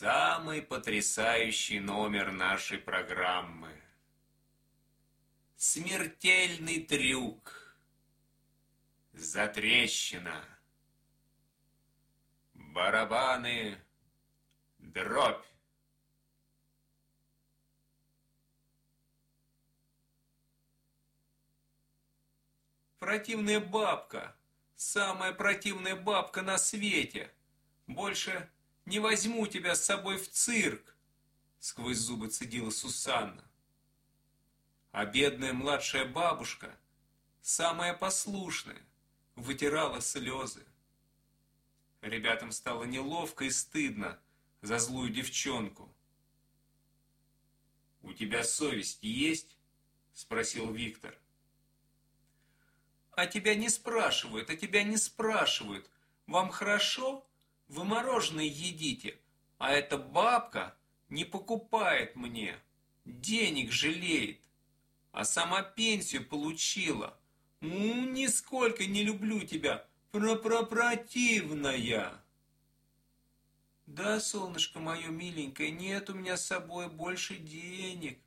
самый потрясающий номер нашей программы. Смертельный трюк. Затрещина. Барабаны. Дробь. Противная бабка. Самая противная бабка на свете. Больше не возьму тебя с собой в цирк, сквозь зубы цедила Сусанна. А бедная младшая бабушка, самая послушная, вытирала слезы. Ребятам стало неловко и стыдно за злую девчонку. «У тебя совесть есть?» – спросил Виктор. «А тебя не спрашивают, а тебя не спрашивают. Вам хорошо? Вы мороженое едите, а эта бабка не покупает мне, денег жалеет, а сама пенсию получила. Ну, нисколько не люблю тебя, пропропротивная. Да, солнышко мое миленькое, нет у меня с собой больше денег.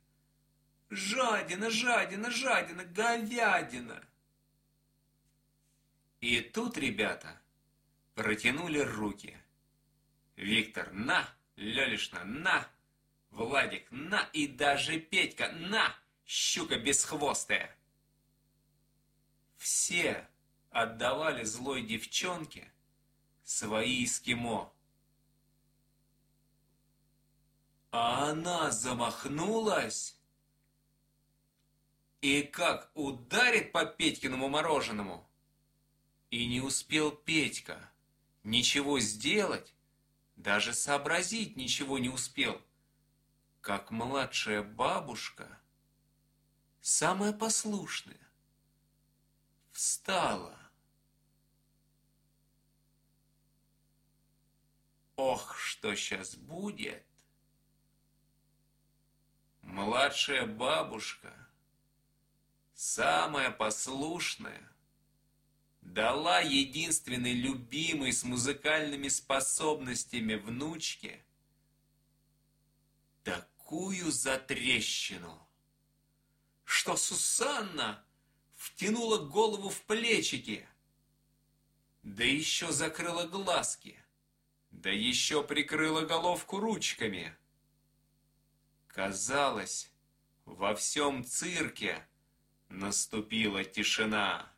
Жадина, жадина, жадина, говядина. И тут, ребята, протянули руки. Виктор, на, Лелишна, на, Владик, на, и даже Петька, на, щука бесхвостая. Все отдавали злой девчонке свои эскимо. А она замахнулась и как ударит по Петькиному мороженому. И не успел Петька ничего сделать, даже сообразить ничего не успел, как младшая бабушка, самая послушная, встала. Ох, что сейчас будет! Младшая бабушка, самая послушная, дала единственной любимой с музыкальными способностями внучке такую затрещину, что Сусанна втянула голову в плечики, да еще закрыла глазки, да еще прикрыла головку ручками. Казалось, во всем цирке наступила тишина.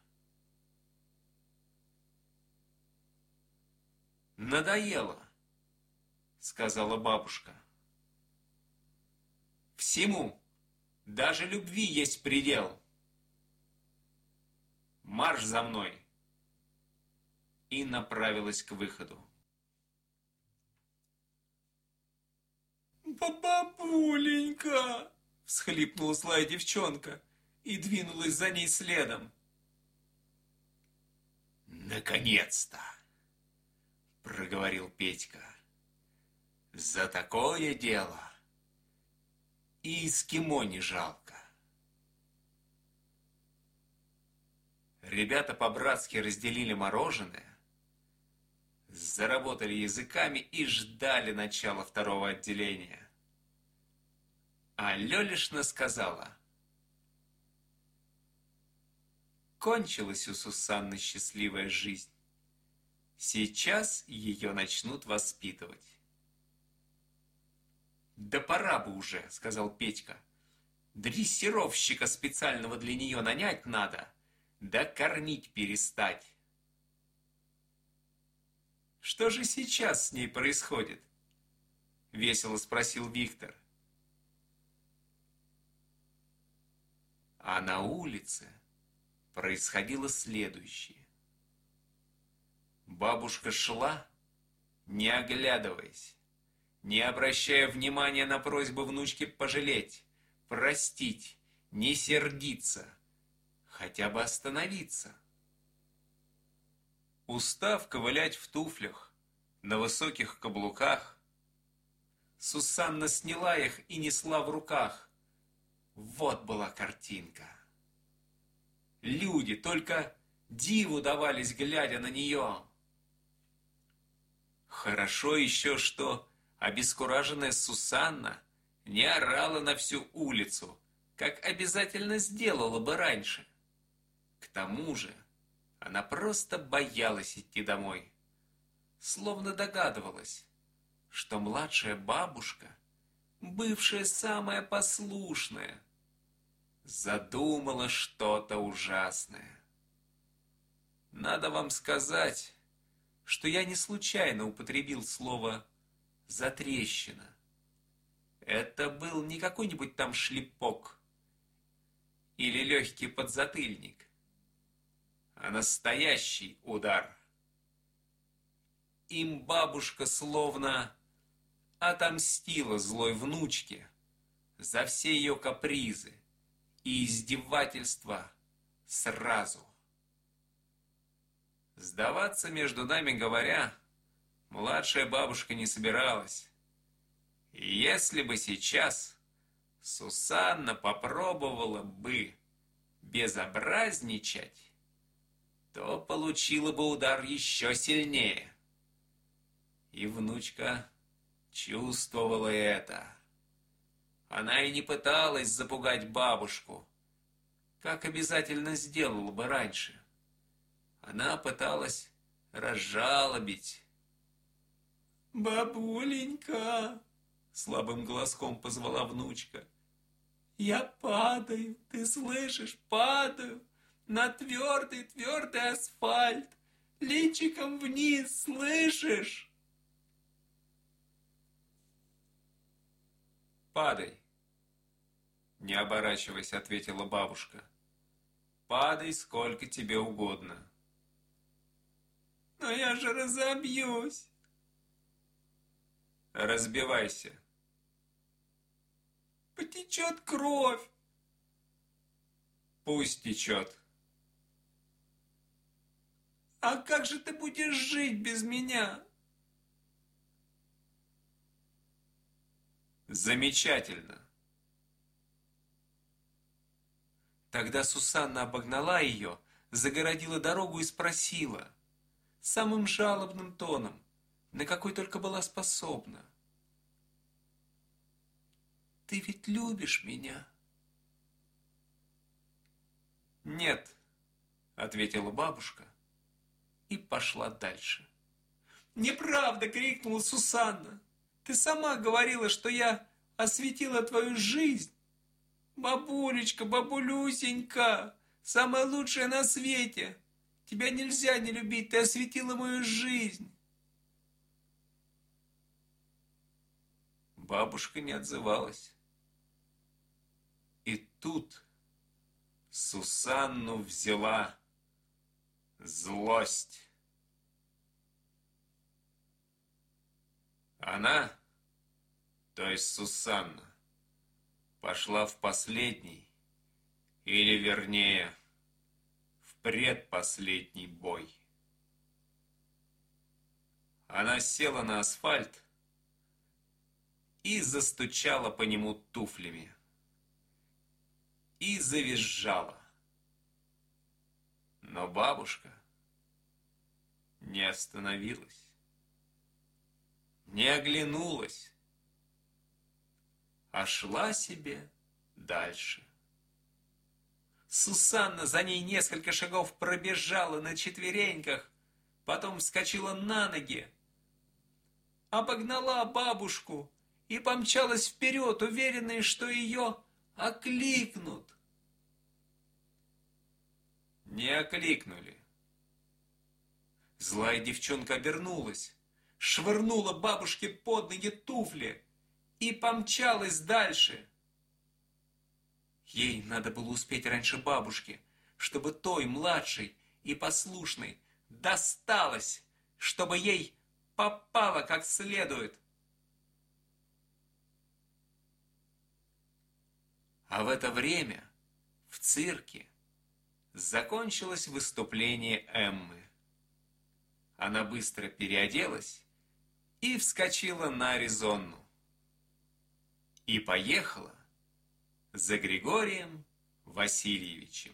Надоело, сказала бабушка. Всему, даже любви есть предел. Марш за мной. И направилась к выходу. «Бабуленька!» – всхлипнула злая девчонка и двинулась за ней следом. «Наконец-то!» Проговорил Петька. За такое дело и эскимо не жалко. Ребята по-братски разделили мороженое, заработали языками и ждали начала второго отделения. А Лёлишна сказала, кончилась у Сусанны счастливая жизнь. Сейчас ее начнут воспитывать. «Да пора бы уже», — сказал Петька. «Дрессировщика специального для нее нанять надо, да кормить перестать». «Что же сейчас с ней происходит?» — весело спросил Виктор. А на улице происходило следующее. Бабушка шла, не оглядываясь, не обращая внимания на просьбы внучки пожалеть, простить, не сердиться, хотя бы остановиться. Устав ковылять в туфлях, на высоких каблуках, Сусанна сняла их и несла в руках. Вот была картинка. Люди только диву давались, глядя на нее. Хорошо еще, что обескураженная Сусанна не орала на всю улицу, как обязательно сделала бы раньше. К тому же она просто боялась идти домой, словно догадывалась, что младшая бабушка, бывшая самая послушная, задумала что-то ужасное. Надо вам сказать, что я не случайно употребил слово «затрещина». Это был не какой-нибудь там шлепок или легкий подзатыльник, а настоящий удар. Им бабушка словно отомстила злой внучке за все ее капризы и издевательства сразу. Сдаваться между нами говоря, младшая бабушка не собиралась. Если бы сейчас Сусанна попробовала бы безобразничать, то получила бы удар еще сильнее. И внучка чувствовала это. Она и не пыталась запугать бабушку, как обязательно сделала бы раньше. Она пыталась разжалобить. «Бабуленька!» — слабым голоском позвала внучка. «Я падаю, ты слышишь, падаю на твердый-твердый асфальт, личиком вниз, слышишь?» «Падай!» Не оборачиваясь, ответила бабушка. «Падай сколько тебе угодно». «Но я же разобьюсь!» «Разбивайся!» «Потечет кровь!» «Пусть течет!» «А как же ты будешь жить без меня?» Замечательно. Тогда Сусанна обогнала ее, загородила дорогу и спросила, самым жалобным тоном, на какой только была способна. «Ты ведь любишь меня?» «Нет», — ответила бабушка и пошла дальше. «Неправда!» — крикнула Сусанна. Ты сама говорила, что я осветила твою жизнь. Бабулечка, бабулюсенька, самая лучшая на свете. Тебя нельзя не любить, ты осветила мою жизнь. Бабушка не отзывалась. И тут Сусанну взяла злость. Она, то есть Сусанна, пошла в последний, или вернее, предпоследний бой. Она села на асфальт и застучала по нему туфлями. И завизжала. Но бабушка не остановилась не оглянулась, а шла себе дальше. Сусанна за ней несколько шагов пробежала на четвереньках, потом вскочила на ноги, обогнала бабушку и помчалась вперед, уверенная, что ее окликнут. Не окликнули. Злая девчонка обернулась швырнула бабушке под ноги туфли и помчалась дальше. Ей надо было успеть раньше бабушки, чтобы той, младшей и послушной, досталось, чтобы ей попало как следует. А в это время в цирке закончилось выступление Эммы. Она быстро переоделась и вскочила на Аризонну. И поехала за Григорием Васильевичем.